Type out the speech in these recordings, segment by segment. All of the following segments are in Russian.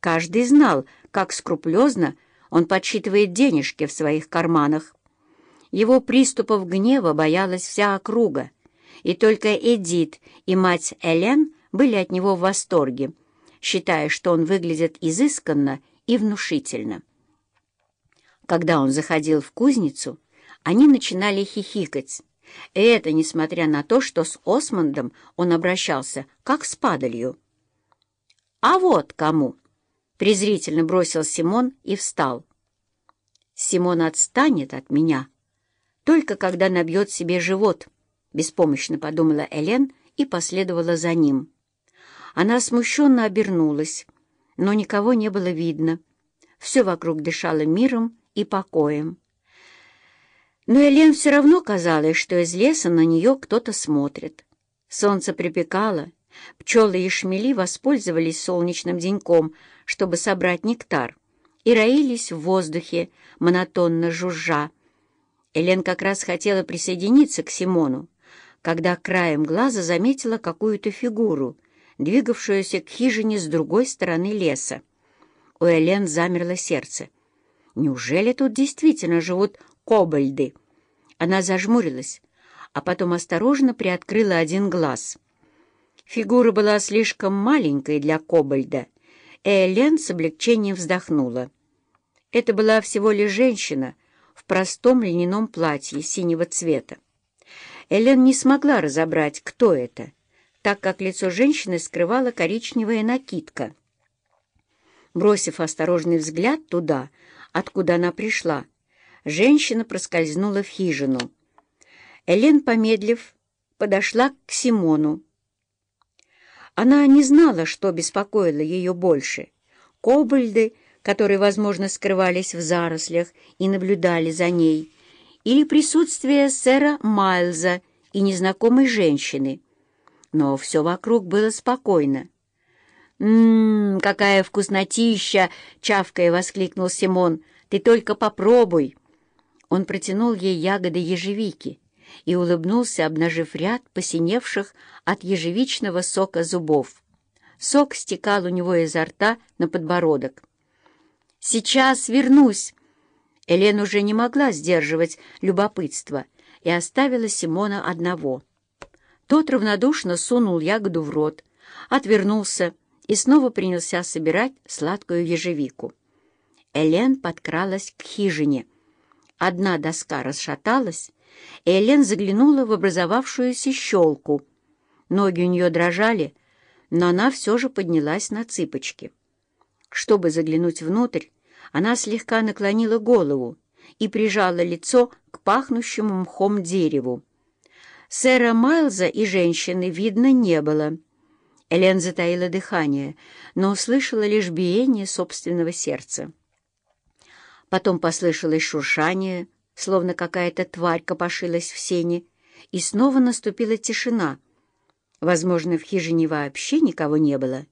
Каждый знал, как скрупулезно он подсчитывает денежки в своих карманах. Его приступов гнева боялась вся округа, и только Эдит и мать Элен были от него в восторге, считая, что он выглядит изысканно и внушительно. Когда он заходил в кузницу, они начинали хихикать, и это несмотря на то, что с Осмондом он обращался как с падалью. «А вот кому!» — презрительно бросил Симон и встал. «Симон отстанет от меня, только когда набьет себе живот», — беспомощно подумала Элен и последовала за ним. Она смущенно обернулась, но никого не было видно. Все вокруг дышало миром и покоем. Но Элен все равно казалось, что из леса на нее кто-то смотрит. Солнце припекало, пчелы и шмели воспользовались солнечным деньком, чтобы собрать нектар, и роились в воздухе, монотонно жужжа. Элен как раз хотела присоединиться к Симону, когда краем глаза заметила какую-то фигуру, двигавшуюся к хижине с другой стороны леса. У Элен замерло сердце. Неужели тут действительно живут кобальды? Она зажмурилась, а потом осторожно приоткрыла один глаз. Фигура была слишком маленькой для кобальда, Элен с облегчением вздохнула. Это была всего лишь женщина в простом льняном платье синего цвета. Элен не смогла разобрать, кто это, так как лицо женщины скрывала коричневая накидка. Бросив осторожный взгляд туда, откуда она пришла, женщина проскользнула в хижину. Элен, помедлив, подошла к Симону. Она не знала, что беспокоило ее больше. Кобальды, которые, возможно, скрывались в зарослях и наблюдали за ней, или присутствие сэра Майлза и незнакомой женщины. Но все вокруг было спокойно. «Ммм, какая вкуснотища!» — чавкая воскликнул Симон. «Ты только попробуй!» Он протянул ей ягоды ежевики и улыбнулся, обнажив ряд посиневших от ежевичного сока зубов. Сок стекал у него изо рта на подбородок. «Сейчас вернусь!» Элен уже не могла сдерживать любопытство и оставила Симона одного. Тот равнодушно сунул ягоду в рот, отвернулся и снова принялся собирать сладкую ежевику. Элен подкралась к хижине. Одна доска расшаталась, Элен заглянула в образовавшуюся щелку. Ноги у нее дрожали, но она все же поднялась на цыпочки. Чтобы заглянуть внутрь, она слегка наклонила голову и прижала лицо к пахнущему мхом дереву. Сэра Майлза и женщины видно не было. Элен затаила дыхание, но услышала лишь биение собственного сердца. Потом послышалось шуршание, словно какая-то тварь копошилась в сене, и снова наступила тишина. Возможно, в хижине вообще никого не было.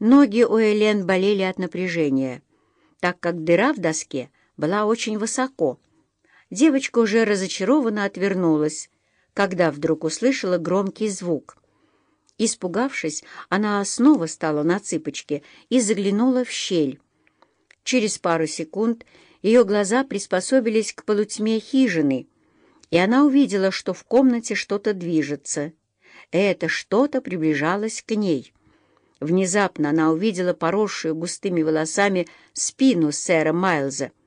Ноги у Элен болели от напряжения, так как дыра в доске была очень высоко. Девочка уже разочарованно отвернулась, когда вдруг услышала громкий звук — Испугавшись, она снова стала на цыпочки и заглянула в щель. Через пару секунд ее глаза приспособились к полутьме хижины, и она увидела, что в комнате что-то движется. Это что-то приближалось к ней. Внезапно она увидела поросшую густыми волосами спину сэра Майлза —